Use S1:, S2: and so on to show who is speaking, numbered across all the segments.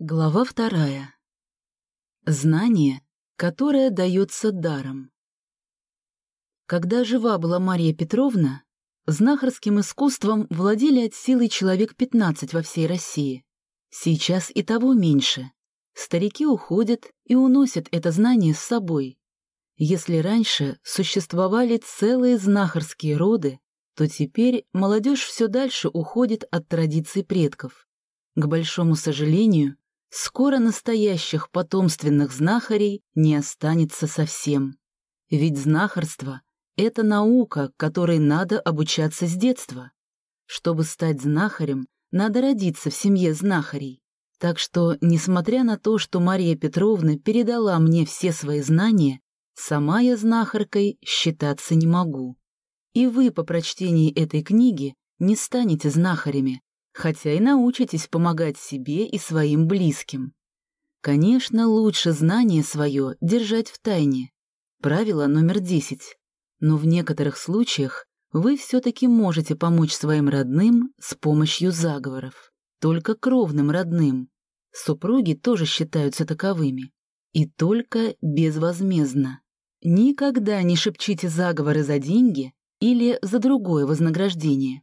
S1: Глава вторая. Знание, которое дается даром. Когда жива была Мария Петровна, знахарским искусством владели от силы человек 15 во всей России. Сейчас и того меньше. Старики уходят и уносят это знание с собой. Если раньше существовали целые знахарские роды, то теперь молодежь все дальше уходит от традиций предков. К большому сожалению, скоро настоящих потомственных знахарей не останется совсем. Ведь знахарство — это наука, которой надо обучаться с детства. Чтобы стать знахарем, надо родиться в семье знахарей. Так что, несмотря на то, что Мария Петровна передала мне все свои знания, сама я знахаркой считаться не могу. И вы по прочтении этой книги не станете знахарями, хотя и научитесь помогать себе и своим близким. Конечно, лучше знание свое держать в тайне. Правило номер 10. Но в некоторых случаях вы все-таки можете помочь своим родным с помощью заговоров. Только кровным родным. Супруги тоже считаются таковыми. И только безвозмездно. Никогда не шепчите заговоры за деньги или за другое вознаграждение.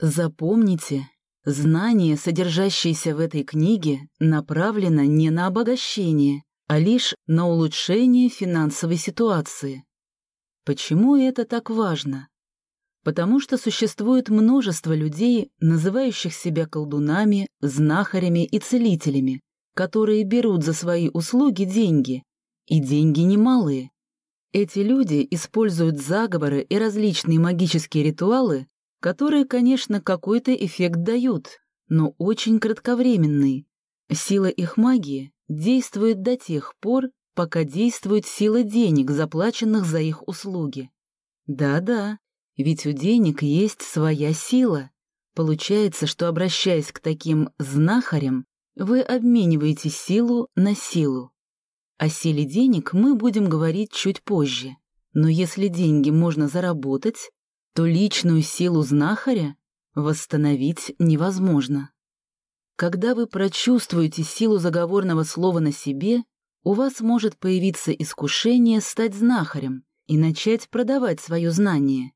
S1: Запомните, Знание, содержащееся в этой книге, направлено не на обогащение, а лишь на улучшение финансовой ситуации. Почему это так важно? Потому что существует множество людей, называющих себя колдунами, знахарями и целителями, которые берут за свои услуги деньги, и деньги немалые. Эти люди используют заговоры и различные магические ритуалы которые, конечно, какой-то эффект дают, но очень кратковременный. Сила их магии действует до тех пор, пока действует сила денег, заплаченных за их услуги. Да-да, ведь у денег есть своя сила. Получается, что, обращаясь к таким знахарям, вы обмениваете силу на силу. О силе денег мы будем говорить чуть позже. Но если деньги можно заработать, то личную силу знахаря восстановить невозможно. Когда вы прочувствуете силу заговорного слова на себе, у вас может появиться искушение стать знахарем и начать продавать свое знание.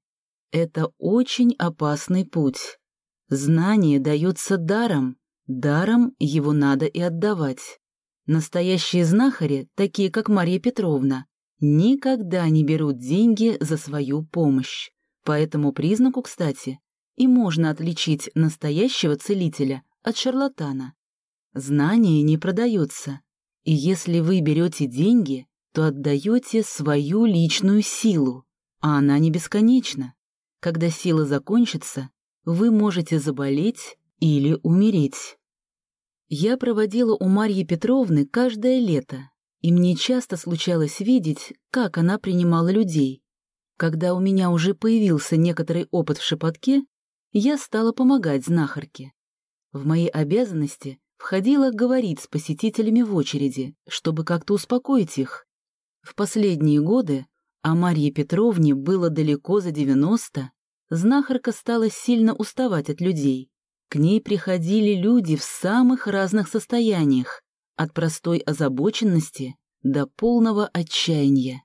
S1: Это очень опасный путь. Знание дается даром, даром его надо и отдавать. Настоящие знахари, такие как Марья Петровна, никогда не берут деньги за свою помощь. По этому признаку, кстати, и можно отличить настоящего целителя от шарлатана. Знание не продается, и если вы берете деньги, то отдаете свою личную силу, а она не бесконечна. Когда сила закончится, вы можете заболеть или умереть. Я проводила у Марьи Петровны каждое лето, и мне часто случалось видеть, как она принимала людей, когда у меня уже появился некоторый опыт в шепотке, я стала помогать знахарке. В мои обязанности входило говорить с посетителями в очереди, чтобы как-то успокоить их. В последние годы, а Марье Петровне было далеко за 90, знахарка стала сильно уставать от людей. К ней приходили люди в самых разных состояниях, от простой озабоченности до полного отчаяния.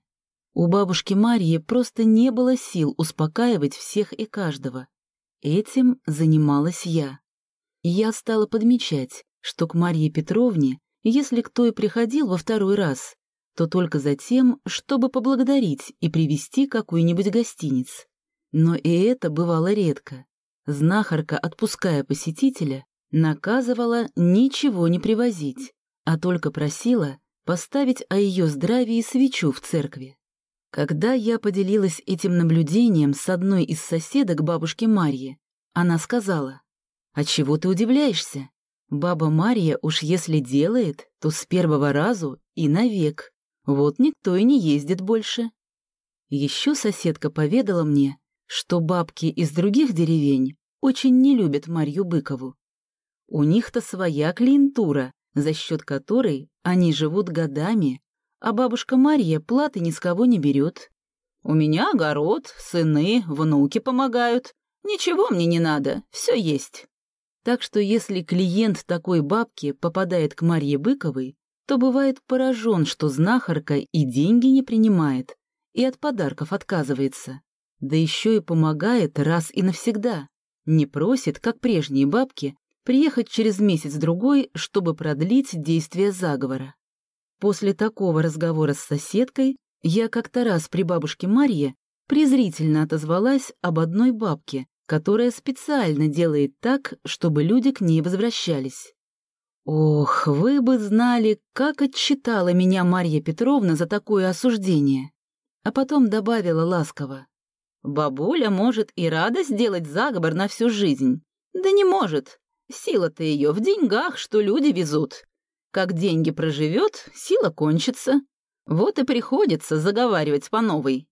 S1: У бабушки Марьи просто не было сил успокаивать всех и каждого. Этим занималась я. Я стала подмечать, что к Марье Петровне, если кто и приходил во второй раз, то только за тем, чтобы поблагодарить и привести какой-нибудь гостиниц. Но и это бывало редко. Знахарка, отпуская посетителя, наказывала ничего не привозить, а только просила поставить о ее здравии свечу в церкви. Когда я поделилась этим наблюдением с одной из соседок бабушки Марьи, она сказала, «А чего ты удивляешься? Баба Марья уж если делает, то с первого разу и навек. Вот никто и не ездит больше». Еще соседка поведала мне, что бабки из других деревень очень не любят Марью Быкову. У них-то своя клиентура, за счет которой они живут годами, а бабушка Марья платы ни с кого не берет. У меня огород, сыны, внуки помогают. Ничего мне не надо, все есть. Так что если клиент такой бабки попадает к Марье Быковой, то бывает поражен, что знахарка и деньги не принимает, и от подарков отказывается. Да еще и помогает раз и навсегда. Не просит, как прежние бабки, приехать через месяц-другой, чтобы продлить действие заговора. После такого разговора с соседкой я как-то раз при бабушке Марье презрительно отозвалась об одной бабке, которая специально делает так, чтобы люди к ней возвращались. Ох, вы бы знали, как отчитала меня Марья Петровна за такое осуждение. А потом добавила ласково. Бабуля может и рада сделать заговор на всю жизнь. Да не может. Сила-то ее в деньгах, что люди везут. Как деньги проживет, сила кончится. Вот и приходится заговаривать по новой.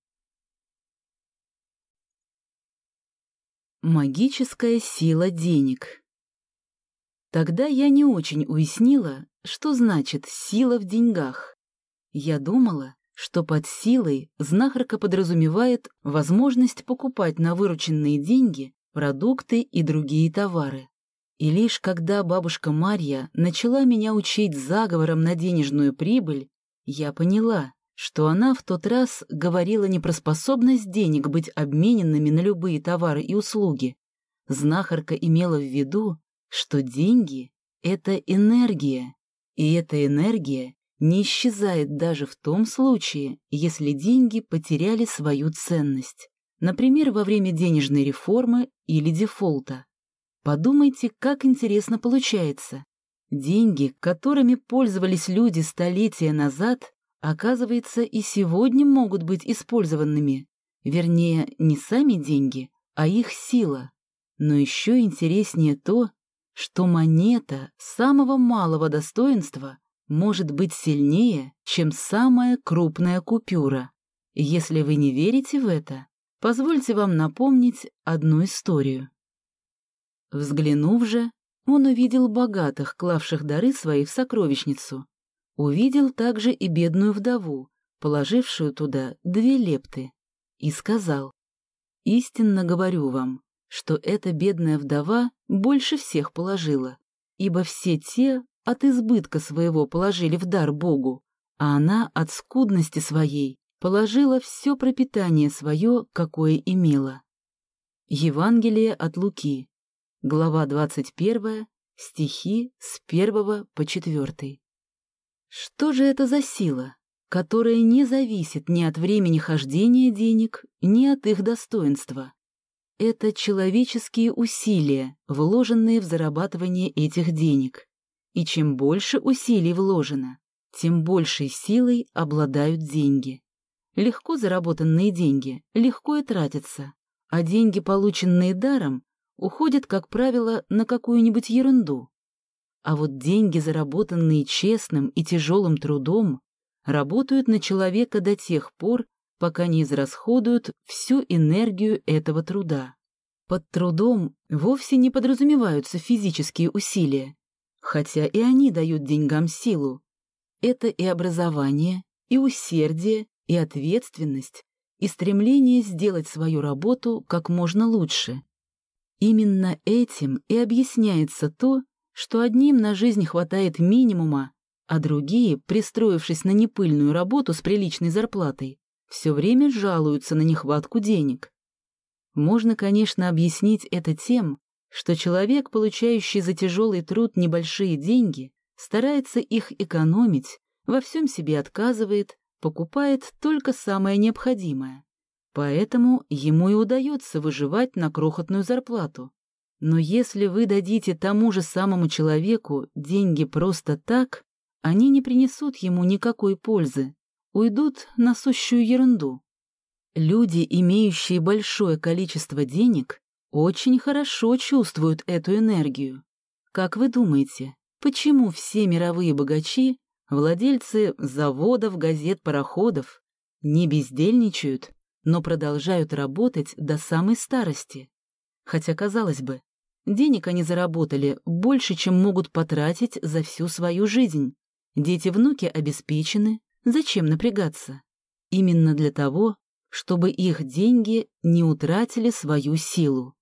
S1: Магическая сила денег. Тогда я не очень уяснила, что значит «сила в деньгах». Я думала, что под силой знахарка подразумевает возможность покупать на вырученные деньги продукты и другие товары. И лишь когда бабушка Марья начала меня учить заговором на денежную прибыль, я поняла, что она в тот раз говорила не про способность денег быть обмененными на любые товары и услуги. Знахарка имела в виду, что деньги — это энергия, и эта энергия не исчезает даже в том случае, если деньги потеряли свою ценность, например, во время денежной реформы или дефолта. Подумайте, как интересно получается. Деньги, которыми пользовались люди столетия назад, оказывается, и сегодня могут быть использованными. Вернее, не сами деньги, а их сила. Но еще интереснее то, что монета самого малого достоинства может быть сильнее, чем самая крупная купюра. Если вы не верите в это, позвольте вам напомнить одну историю. Взглянув же, он увидел богатых, клавших дары свои в сокровищницу, Увидел также и бедную вдову, положившую туда две лепты, и сказал, «Истинно говорю вам, что эта бедная вдова больше всех положила, ибо все те от избытка своего положили в дар Богу, а она от скудности своей положила все пропитание свое, какое имела». Евангелие от Луки, глава 21, стихи с 1 по 4. Что же это за сила, которая не зависит ни от времени хождения денег, ни от их достоинства? Это человеческие усилия, вложенные в зарабатывание этих денег. И чем больше усилий вложено, тем большей силой обладают деньги. Легко заработанные деньги легко и тратятся, а деньги, полученные даром, уходят, как правило, на какую-нибудь ерунду. А вот деньги, заработанные честным и тяжелым трудом, работают на человека до тех пор, пока не израсходуют всю энергию этого труда. Под трудом вовсе не подразумеваются физические усилия, хотя и они дают деньгам силу. Это и образование, и усердие, и ответственность, и стремление сделать свою работу как можно лучше. Именно этим и объясняется то, что одним на жизнь хватает минимума, а другие, пристроившись на непыльную работу с приличной зарплатой, все время жалуются на нехватку денег. Можно, конечно, объяснить это тем, что человек, получающий за тяжелый труд небольшие деньги, старается их экономить, во всем себе отказывает, покупает только самое необходимое. Поэтому ему и удается выживать на крохотную зарплату. Но если вы дадите тому же самому человеку деньги просто так, они не принесут ему никакой пользы, уйдут на сущую ерунду. Люди, имеющие большое количество денег, очень хорошо чувствуют эту энергию. Как вы думаете, почему все мировые богачи, владельцы заводов, газет, пароходов, не бездельничают, но продолжают работать до самой старости? Хотя, казалось бы, денег они заработали больше, чем могут потратить за всю свою жизнь. Дети-внуки обеспечены, зачем напрягаться? Именно для того, чтобы их деньги не утратили свою силу.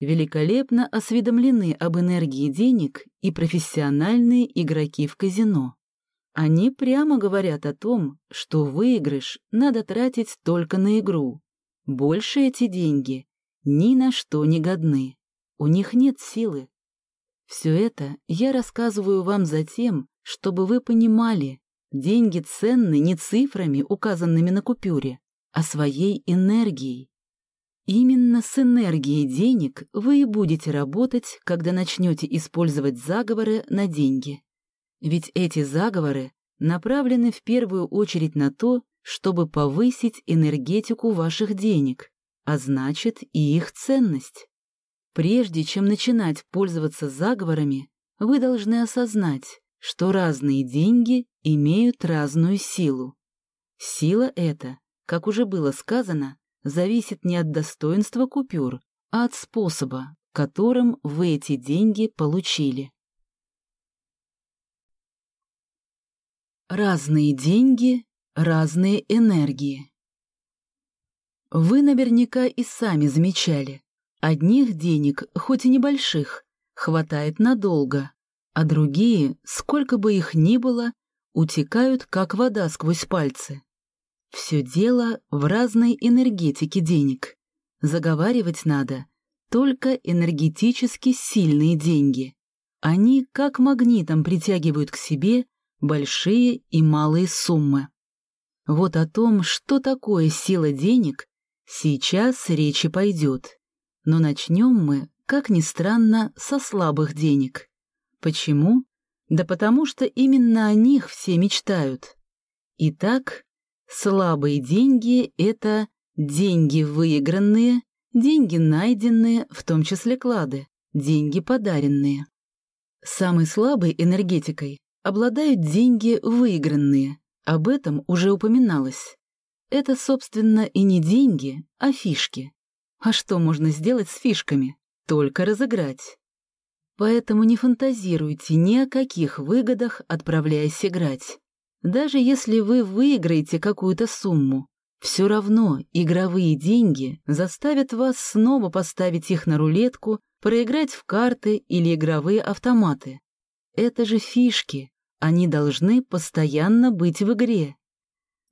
S1: великолепно осведомлены об энергии денег и профессиональные игроки в казино. Они прямо говорят о том, что выигрыш надо тратить только на игру. Больше эти деньги ни на что не годны. У них нет силы. Все это я рассказываю вам за тем, чтобы вы понимали, деньги ценны не цифрами, указанными на купюре, а своей энергией. Именно с энергией денег вы и будете работать, когда начнете использовать заговоры на деньги. Ведь эти заговоры направлены в первую очередь на то, чтобы повысить энергетику ваших денег, а значит и их ценность. Прежде чем начинать пользоваться заговорами, вы должны осознать, что разные деньги имеют разную силу. Сила эта, как уже было сказано, зависит не от достоинства купюр, а от способа, которым вы эти деньги получили. Разные деньги, разные энергии. Вы наверняка и сами замечали, одних денег, хоть и небольших, хватает надолго, а другие, сколько бы их ни было, утекают, как вода сквозь пальцы. Все дело в разной энергетике денег. Заговаривать надо только энергетически сильные деньги. Они как магнитом притягивают к себе большие и малые суммы. Вот о том, что такое сила денег, сейчас речи пойдет. Но начнем мы, как ни странно, со слабых денег. Почему? Да потому что именно о них все мечтают. Итак, Слабые деньги — это деньги выигранные, деньги найденные, в том числе клады, деньги подаренные. Самой слабой энергетикой обладают деньги выигранные, об этом уже упоминалось. Это, собственно, и не деньги, а фишки. А что можно сделать с фишками? Только разыграть. Поэтому не фантазируйте ни о каких выгодах, отправляясь играть. Даже если вы выиграете какую-то сумму, все равно игровые деньги заставят вас снова поставить их на рулетку, проиграть в карты или игровые автоматы. Это же фишки, они должны постоянно быть в игре.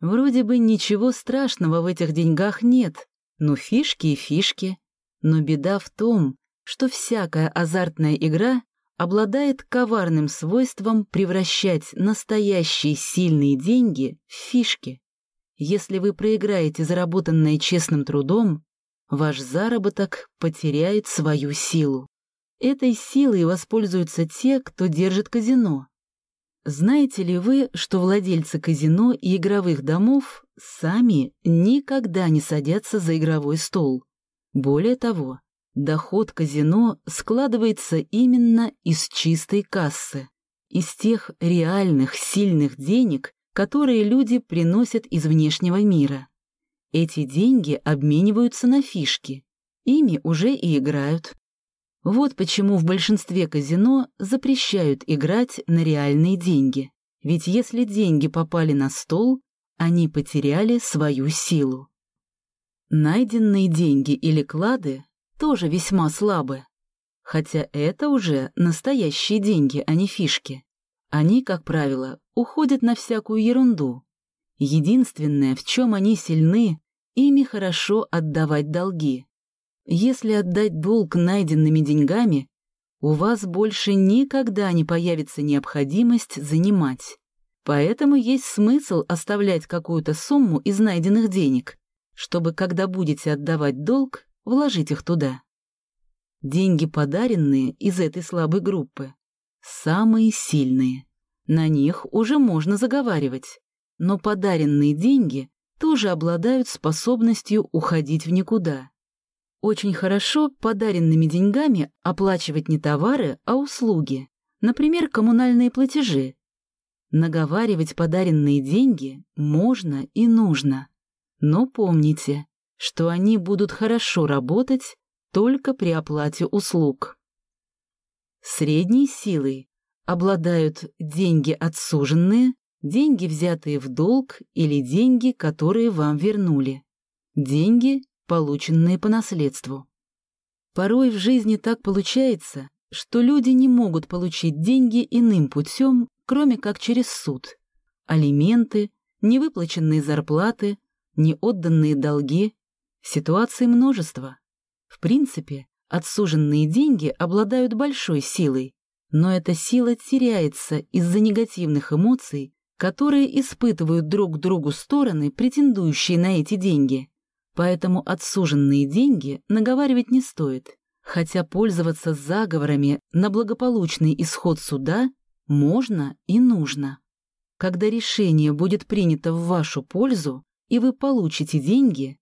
S1: Вроде бы ничего страшного в этих деньгах нет, но фишки и фишки. Но беда в том, что всякая азартная игра обладает коварным свойством превращать настоящие сильные деньги в фишки. Если вы проиграете заработанное честным трудом, ваш заработок потеряет свою силу. Этой силой воспользуются те, кто держит казино. Знаете ли вы, что владельцы казино и игровых домов сами никогда не садятся за игровой стол? Более того, Доход казино складывается именно из чистой кассы, из тех реальных сильных денег, которые люди приносят из внешнего мира. Эти деньги обмениваются на фишки, ими уже и играют. Вот почему в большинстве казино запрещают играть на реальные деньги. Ведь если деньги попали на стол, они потеряли свою силу. Найденные деньги или клады тоже весьма слабы. Хотя это уже настоящие деньги, а не фишки. Они, как правило, уходят на всякую ерунду. Единственное, в чем они сильны, ими хорошо отдавать долги. Если отдать долг найденными деньгами, у вас больше никогда не появится необходимость занимать. Поэтому есть смысл оставлять какую-то сумму из найденных денег, чтобы, когда будете отдавать долг, вложить их туда. Деньги, подаренные из этой слабой группы, самые сильные. На них уже можно заговаривать, но подаренные деньги тоже обладают способностью уходить в никуда. Очень хорошо подаренными деньгами оплачивать не товары, а услуги, например, коммунальные платежи. Наговаривать подаренные деньги можно и нужно. Но помните, что они будут хорошо работать только при оплате услуг. Средней силой обладают деньги отсуженные, деньги, взятые в долг или деньги, которые вам вернули, деньги, полученные по наследству. Порой в жизни так получается, что люди не могут получить деньги иным путем, кроме как через суд. Алименты, невыплаченные зарплаты, неотданные долги. Ситуаций множество. В принципе, отсуженные деньги обладают большой силой, но эта сила теряется из-за негативных эмоций, которые испытывают друг к другу стороны, претендующие на эти деньги. Поэтому отсуженные деньги наговаривать не стоит, хотя пользоваться заговорами на благополучный исход суда можно и нужно. Когда решение будет принято в вашу пользу, и вы получите деньги,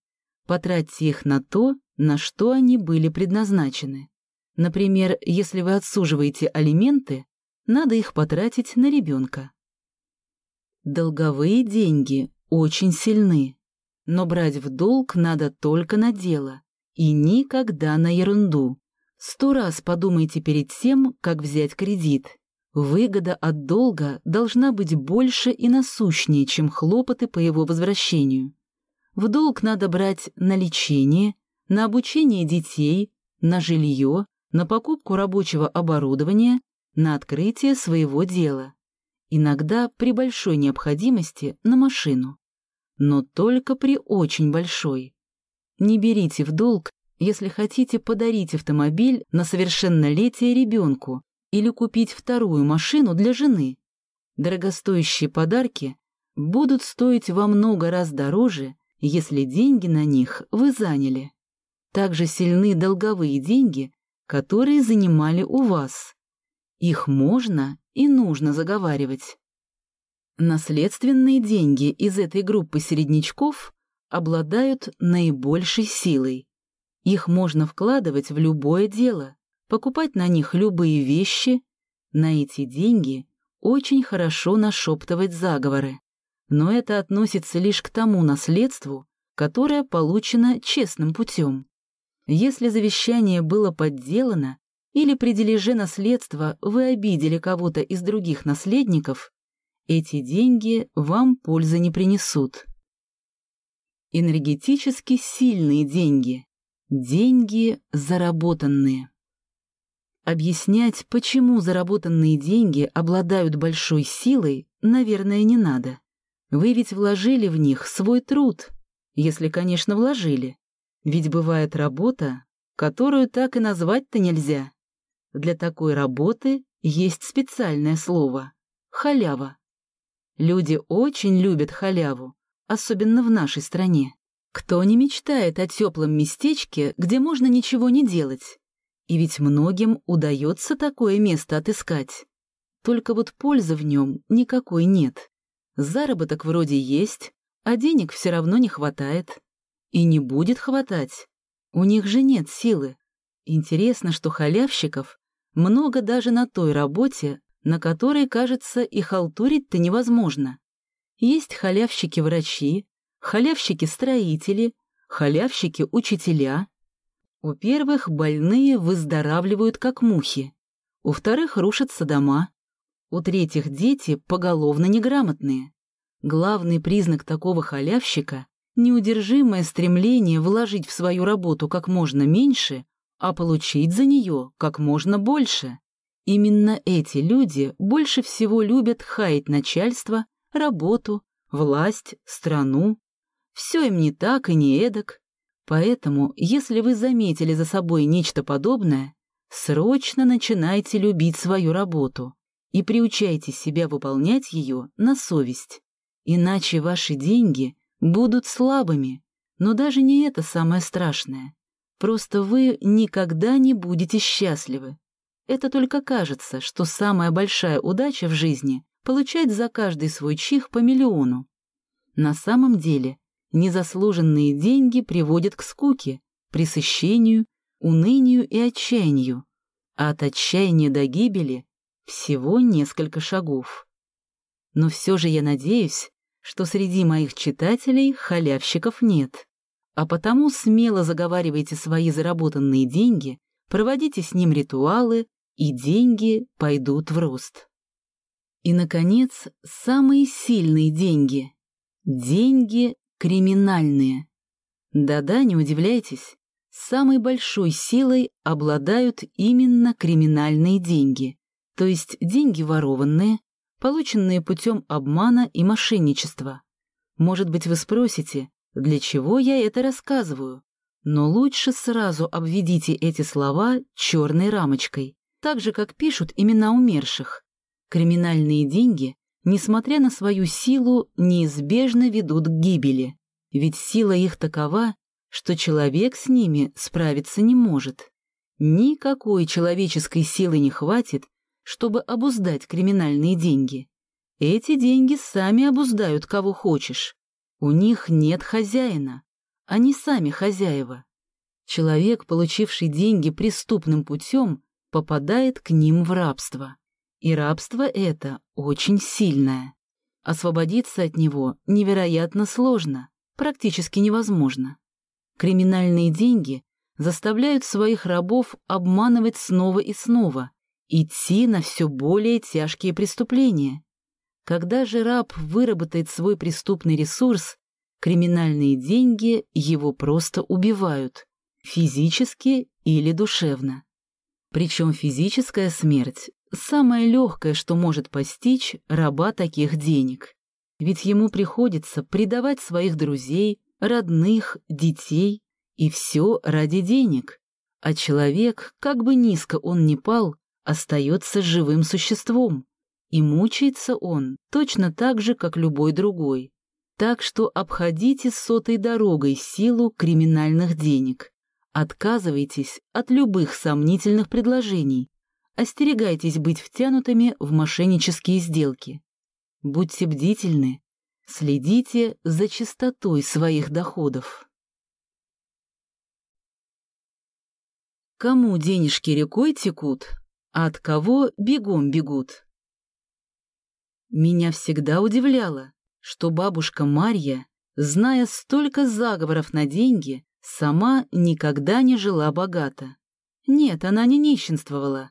S1: потратьте их на то, на что они были предназначены. Например, если вы отсуживаете алименты, надо их потратить на ребенка. Долговые деньги очень сильны, но брать в долг надо только на дело и никогда на ерунду. Сто раз подумайте перед тем, как взять кредит. Выгода от долга должна быть больше и насущнее, чем хлопоты по его возвращению. В долг надо брать на лечение, на обучение детей, на жилье, на покупку рабочего оборудования, на открытие своего дела. Иногда при большой необходимости на машину. Но только при очень большой. Не берите в долг, если хотите подарить автомобиль на совершеннолетие ребенку или купить вторую машину для жены. Дорогостоящие подарки будут стоить во много раз дороже, если деньги на них вы заняли. Также сильны долговые деньги, которые занимали у вас. Их можно и нужно заговаривать. Наследственные деньги из этой группы середнячков обладают наибольшей силой. Их можно вкладывать в любое дело, покупать на них любые вещи, на эти деньги очень хорошо нашептывать заговоры. Но это относится лишь к тому наследству, которое получено честным путем. Если завещание было подделано или при дележе наследства вы обидели кого-то из других наследников, эти деньги вам пользы не принесут. Энергетически сильные деньги. Деньги заработанные. Объяснять, почему заработанные деньги обладают большой силой, наверное, не надо. Вы ведь вложили в них свой труд, если, конечно, вложили. Ведь бывает работа, которую так и назвать-то нельзя. Для такой работы есть специальное слово — халява. Люди очень любят халяву, особенно в нашей стране. Кто не мечтает о теплом местечке, где можно ничего не делать, и ведь многим удается такое место отыскать. Только вот пользы в нем никакой нет. Заработок вроде есть, а денег все равно не хватает. И не будет хватать. У них же нет силы. Интересно, что халявщиков много даже на той работе, на которой, кажется, и халтурить-то невозможно. Есть халявщики-врачи, халявщики-строители, халявщики-учителя, у первых больные выздоравливают как мухи, у вторых рушатся дома, у третьих дети поголовно неграмотные. Главный признак такого халявщика — неудержимое стремление вложить в свою работу как можно меньше, а получить за нее как можно больше. Именно эти люди больше всего любят хаять начальство, работу, власть, страну. Все им не так и не эдак, Поэтому, если вы заметили за собой нечто подобное, срочно начинайте любить свою работу и приучайте себя выполнять ее на совесть. Иначе ваши деньги будут слабыми, но даже не это самое страшное. Просто вы никогда не будете счастливы. Это только кажется, что самая большая удача в жизни — получать за каждый свой чих по миллиону. На самом деле Незаслуженные деньги приводят к скуке, пресыщению, унынию и отчаянию, а от отчаяния до гибели всего несколько шагов. Но все же я надеюсь, что среди моих читателей халявщиков нет, а потому смело заговаривайте свои заработанные деньги, проводите с ним ритуалы, и деньги пойдут в рост. И, наконец, самые сильные деньги — деньги криминальные. Да-да, не удивляйтесь. самой большой силой обладают именно криминальные деньги, то есть деньги ворованные, полученные путем обмана и мошенничества. Может быть, вы спросите, для чего я это рассказываю? Но лучше сразу обведите эти слова черной рамочкой, так же, как пишут имена умерших. Криминальные деньги, несмотря на свою силу, неизбежно ведут к гибели, ведь сила их такова, что человек с ними справиться не может. Никакой человеческой силы не хватит, чтобы обуздать криминальные деньги. Эти деньги сами обуздают кого хочешь. У них нет хозяина. Они сами хозяева. Человек, получивший деньги преступным путем, попадает к ним в рабство. И рабство это очень сильное. Освободиться от него невероятно сложно, практически невозможно. Криминальные деньги заставляют своих рабов обманывать снова и снова, идти на все более тяжкие преступления. Когда же раб выработает свой преступный ресурс, криминальные деньги его просто убивают, физически или душевно. Причем физическая смерть – самое легкое, что может постичь раба таких денег. Ведь ему приходится предавать своих друзей, родных, детей, и все ради денег. А человек, как бы низко он ни пал, остается живым существом. И мучается он точно так же, как любой другой. Так что обходите сотой дорогой силу криминальных денег. Отказывайтесь от любых сомнительных предложений. Остерегайтесь быть втянутыми в мошеннические сделки. Будьте бдительны, Следите за чистотой своих доходов. Кому денежки рекой текут, а от кого бегом бегут? Меня всегда удивляло, что бабушка Марья, зная столько заговоров на деньги, сама никогда не жила богато. Нет, она не нищенствовала.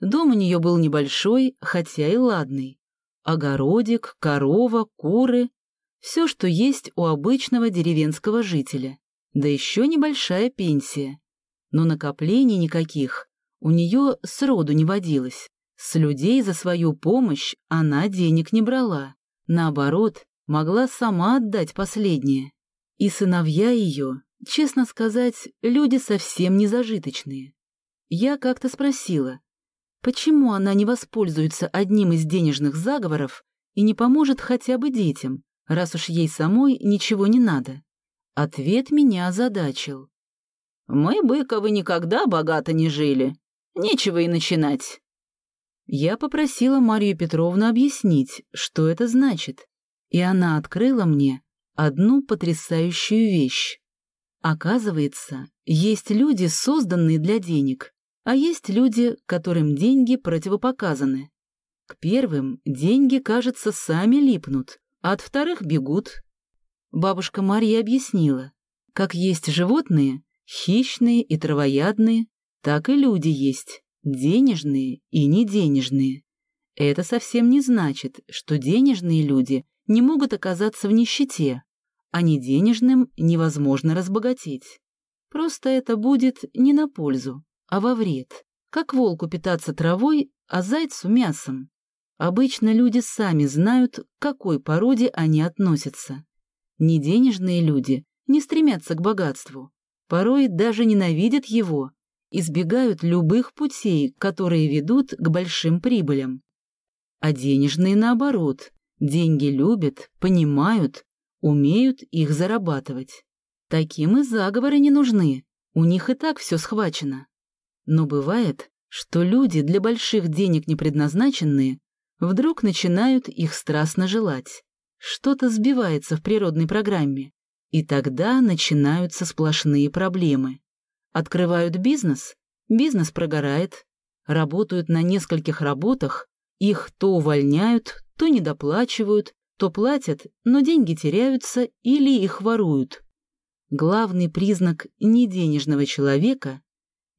S1: Дом у нее был небольшой, хотя и ладный огородик, корова, куры — все, что есть у обычного деревенского жителя, да еще небольшая пенсия. Но накоплений никаких у нее сроду не водилось. С людей за свою помощь она денег не брала. Наоборот, могла сама отдать последнее. И сыновья ее, честно сказать, люди совсем не зажиточные. Я как-то спросила, Почему она не воспользуется одним из денежных заговоров и не поможет хотя бы детям, раз уж ей самой ничего не надо? Ответ меня озадачил. «Мы, Быковы, никогда богато не жили. Нечего и начинать». Я попросила Марию Петровну объяснить, что это значит, и она открыла мне одну потрясающую вещь. Оказывается, есть люди, созданные для денег, а есть люди, которым деньги противопоказаны. К первым деньги, кажется, сами липнут, а от вторых бегут. Бабушка Марья объяснила, как есть животные, хищные и травоядные, так и люди есть, денежные и неденежные. Это совсем не значит, что денежные люди не могут оказаться в нищете, а неденежным невозможно разбогатеть. Просто это будет не на пользу а во вред. Как волку питаться травой, а зайцу мясом. Обычно люди сами знают, к какой породе они относятся. Неденежные люди не стремятся к богатству, порой даже ненавидят его, избегают любых путей, которые ведут к большим прибылям. А денежные наоборот, деньги любят, понимают, умеют их зарабатывать. Таким и заговоры не нужны, у них и так все схвачено. Но бывает, что люди, для больших денег не предназначенные, вдруг начинают их страстно желать. Что-то сбивается в природной программе, и тогда начинаются сплошные проблемы. Открывают бизнес, бизнес прогорает, работают на нескольких работах, их то увольняют, то недоплачивают, то платят, но деньги теряются или их воруют. Главный признак неденежного человека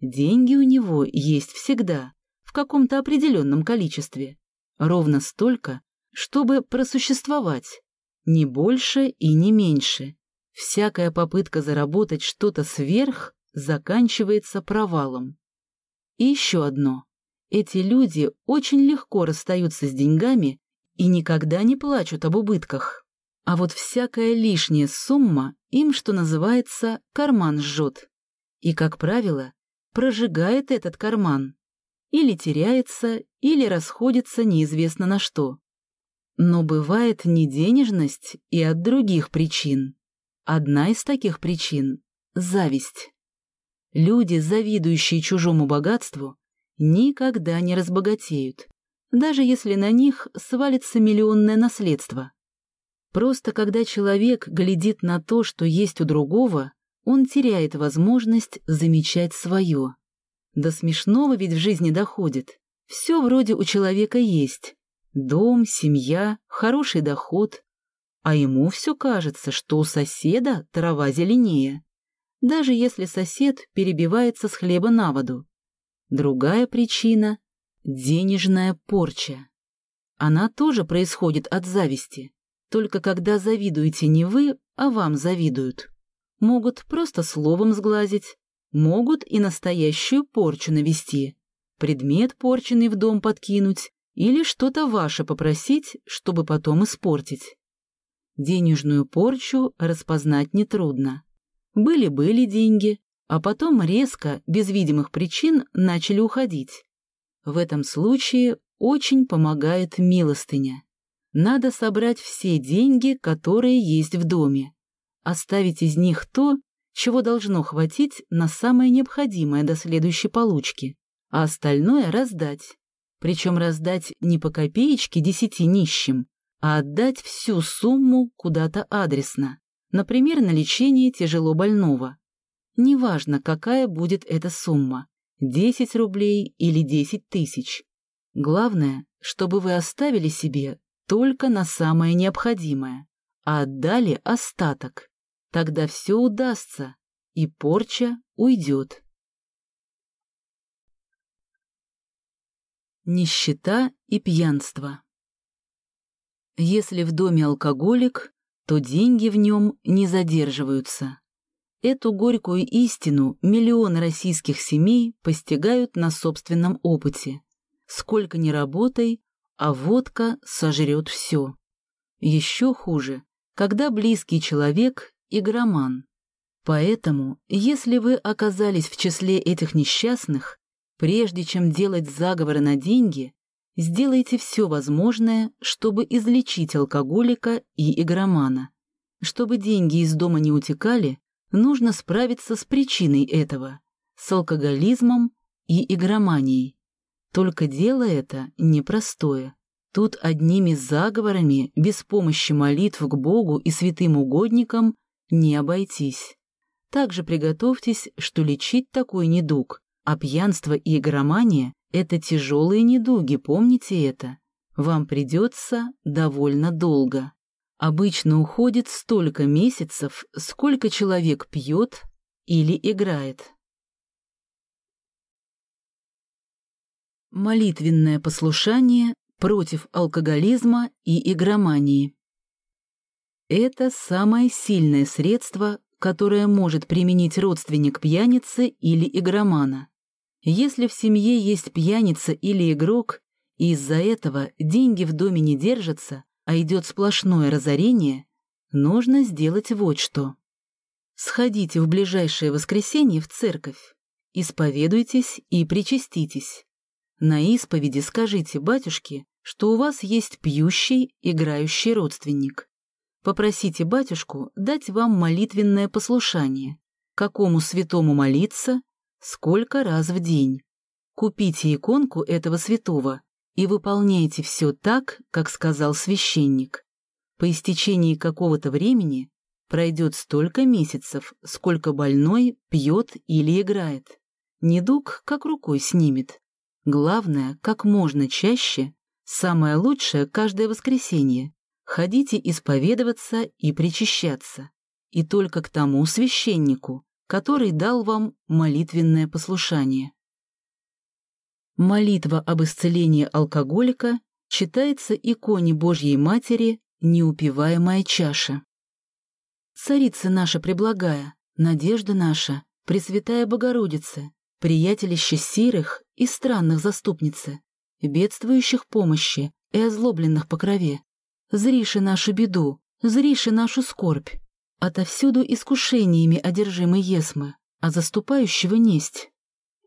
S1: Деньги у него есть всегда, в каком-то определенном количестве. Ровно столько, чтобы просуществовать. Не больше и не меньше. Всякая попытка заработать что-то сверх заканчивается провалом. И еще одно. Эти люди очень легко расстаются с деньгами и никогда не плачут об убытках. А вот всякая лишняя сумма им, что называется, карман жжет. И, как правило, прожигает этот карман. Или теряется, или расходится неизвестно на что. Но бывает не денежность и от других причин. Одна из таких причин — зависть. Люди, завидующие чужому богатству, никогда не разбогатеют, даже если на них свалится миллионное наследство. Просто когда человек глядит на то, что есть у другого, он теряет возможность замечать свое. До смешного ведь в жизни доходит. Все вроде у человека есть. Дом, семья, хороший доход. А ему все кажется, что у соседа трава зеленее. Даже если сосед перебивается с хлеба на воду. Другая причина — денежная порча. Она тоже происходит от зависти. Только когда завидуете не вы, а вам завидуют. Могут просто словом сглазить, могут и настоящую порчу навести, предмет порченный в дом подкинуть или что-то ваше попросить, чтобы потом испортить. Денежную порчу распознать нетрудно. Были-были деньги, а потом резко, без видимых причин, начали уходить. В этом случае очень помогает милостыня. Надо собрать все деньги, которые есть в доме. Оставить из них то, чего должно хватить на самое необходимое до следующей получки, а остальное раздать. Причем раздать не по копеечке десяти нищим, а отдать всю сумму куда-то адресно, например, на лечение тяжело больного. Неважно, какая будет эта сумма – 10 рублей или 10 тысяч. Главное, чтобы вы оставили себе только на самое необходимое, а отдали остаток. Тогда все удастся, и порча уйдет. Нищета и пьянство Если в доме алкоголик, то деньги в нем не задерживаются. Эту горькую истину миллионы российских семей постигают на собственном опыте. Сколько ни работай, а водка сожрет все. Еще хуже, когда близкий человек — игроман. Поэтому, если вы оказались в числе этих несчастных, прежде чем делать заговоры на деньги, сделайте все возможное, чтобы излечить алкоголика и игромана. Чтобы деньги из дома не утекали, нужно справиться с причиной этого, с алкоголизмом и игроманией. Только дело это непростое. Тут одними заговорами, без помощи молитв к Богу и святым угодникам, не обойтись. Также приготовьтесь, что лечить такой недуг, а пьянство и игромания — это тяжелые недуги, помните это. Вам придется довольно долго. Обычно уходит столько месяцев, сколько человек пьет или играет. Молитвенное послушание против алкоголизма и игромании. Это самое сильное средство, которое может применить родственник пьяницы или игромана. Если в семье есть пьяница или игрок, и из-за этого деньги в доме не держатся, а идет сплошное разорение, нужно сделать вот что. Сходите в ближайшее воскресенье в церковь, исповедуйтесь и причаститесь. На исповеди скажите батюшке, что у вас есть пьющий, играющий родственник. Попросите батюшку дать вам молитвенное послушание, какому святому молиться, сколько раз в день. Купите иконку этого святого и выполняйте все так, как сказал священник. По истечении какого-то времени пройдет столько месяцев, сколько больной пьет или играет. Недуг как рукой снимет. Главное, как можно чаще, самое лучшее каждое воскресенье, ходите исповедоваться и причащаться. И только к тому священнику, который дал вам молитвенное послушание. Молитва об исцелении алкоголика читается иконе Божьей Матери «Неупиваемая чаша». Царица наша преблагая, надежда наша, Пресвятая Богородица, приятелище сирых и странных заступницы, бедствующих помощи и озлобленных по крови. Зриши нашу беду, зриши нашу скорбь. Отовсюду искушениями одержимы есмы, а заступающего несть.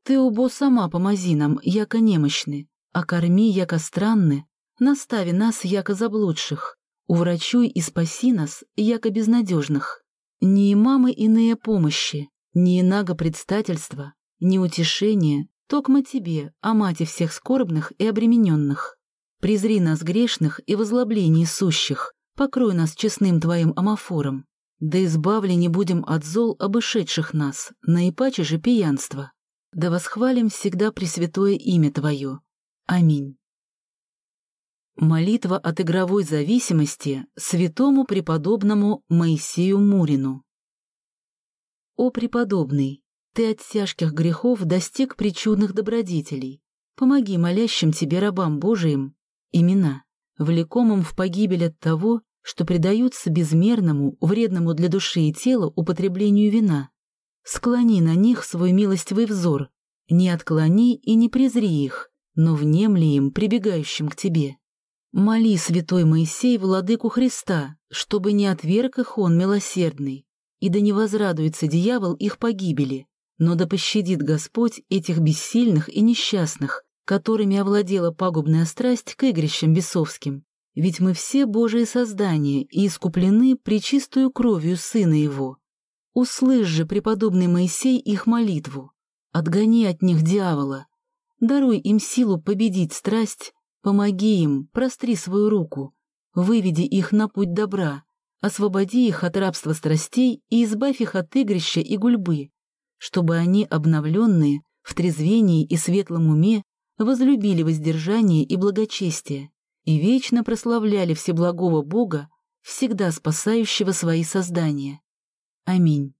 S1: Ты, убо, сама помози нам, яко немощны, а корми, яко странны, настави нас, яко заблудших, уврачуй и спаси нас, яко безнадежных. Ни имамы иные помощи, ни инага предстательства, ни утешения, токмо тебе, о мате всех скорбных и обремененных. Презри нас грешных и возлоблений сущих, покрой нас честным твоим амофором, да избавли не будем от зол обышедших нас, наипаче же пьянства. Да восхвалим всегда Пресвятое имя Твое. Аминь. Молитва от игровой зависимости святому преподобному Моисею Мурину. О преподобный, ты от тяжких грехов достиг причудных добродетелей. Помоги молящим тебе рабам Божиим имена, влекомым в погибель от того, что предаются безмерному, вредному для души и тела употреблению вина. Склони на них свой милостивый взор, не отклони и не презри их, но внемли им, прибегающим к тебе. Моли, святой Моисей, владыку Христа, чтобы не отверг их он милосердный, и да не возрадуется дьявол их погибели, но да пощадит Господь этих бессильных и несчастных, которыми овладела пагубная страсть к игрищам бесовским. Ведь мы все Божие создания и искуплены причистую кровью Сына Его. Услышь же, преподобный Моисей, их молитву. Отгони от них дьявола. Даруй им силу победить страсть Помоги им, простри свою руку, выведи их на путь добра, освободи их от рабства страстей и избавь их от игрища и гульбы, чтобы они, обновленные, в трезвении и светлом уме, возлюбили воздержание и благочестие и вечно прославляли Всеблагого Бога, всегда спасающего свои создания. Аминь.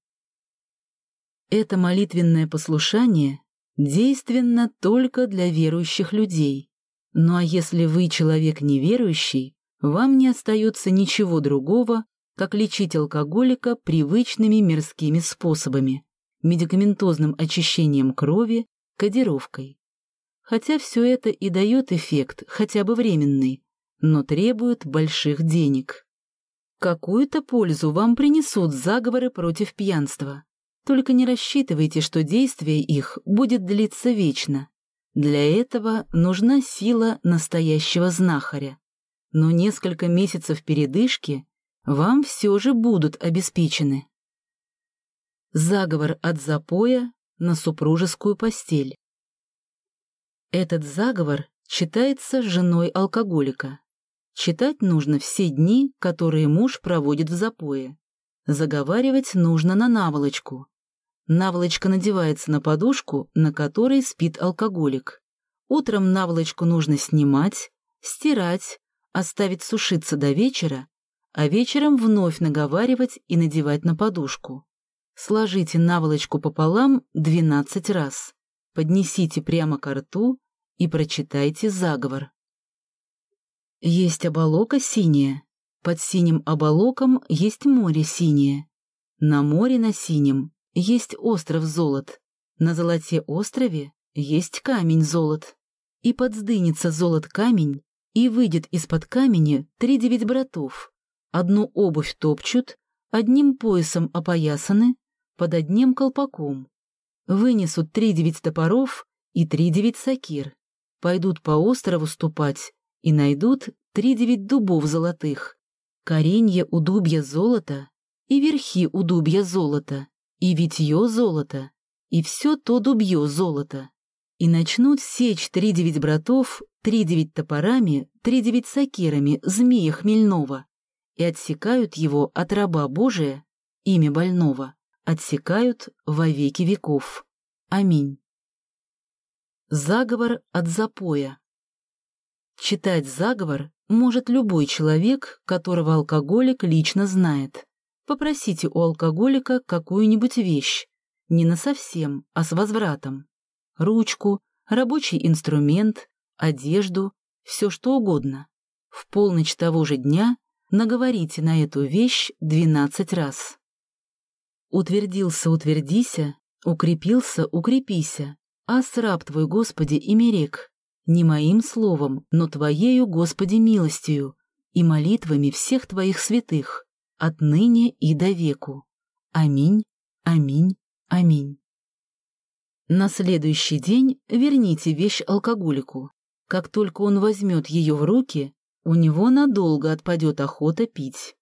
S1: Это молитвенное послушание действенно только для верующих людей. Ну а если вы человек неверующий, вам не остается ничего другого, как лечить алкоголика привычными мирскими способами, медикаментозным очищением крови, кодировкой. Хотя все это и дает эффект, хотя бы временный, но требует больших денег. Какую-то пользу вам принесут заговоры против пьянства. Только не рассчитывайте, что действие их будет длиться вечно. Для этого нужна сила настоящего знахаря. Но несколько месяцев передышки вам все же будут обеспечены. Заговор от запоя на супружескую постель. Этот заговор читается женой алкоголика. Читать нужно все дни, которые муж проводит в запое. Заговаривать нужно на наволочку, Наволочка надевается на подушку, на которой спит алкоголик. Утром наволочку нужно снимать, стирать, оставить сушиться до вечера, а вечером вновь наговаривать и надевать на подушку. Сложите наволочку пополам 12 раз, поднесите прямо к рту и прочитайте заговор. Есть оболока синяя, под синим оболоком есть море синее. На море на синем есть остров золот, на золоте острове есть камень золот. И подздынется золот камень, и выйдет из-под камени три девять братов. Одну обувь топчут, одним поясом опоясаны, под одним колпаком. Вынесут три девять топоров и три девять сакир. Пойдут по острову ступать и найдут три девять дубов золотых. Коренья у дубья золота и верхи у дубья золота и витье золото, и все то дубье золото. И начнут сечь три девять братов, три девять топорами, три девять сакирами змея хмельного, и отсекают его от раба Божия, имя больного, отсекают во веки веков. Аминь. Заговор от запоя. Читать заговор может любой человек, которого алкоголик лично знает. Попросите у алкоголика какую-нибудь вещь, не на совсем, а с возвратом. Ручку, рабочий инструмент, одежду, все что угодно. В полночь того же дня наговорите на эту вещь 12 раз. Утвердился, утвердися, Укрепился, укрепися, а раб твой, Господи, и мерек, не моим словом, но Твоею, Господи, милостью и молитвами всех Твоих святых, отныне и до веку. Аминь, аминь, аминь. На следующий день верните вещь алкоголику. Как только он возьмет ее в руки, у него надолго отпадет охота пить.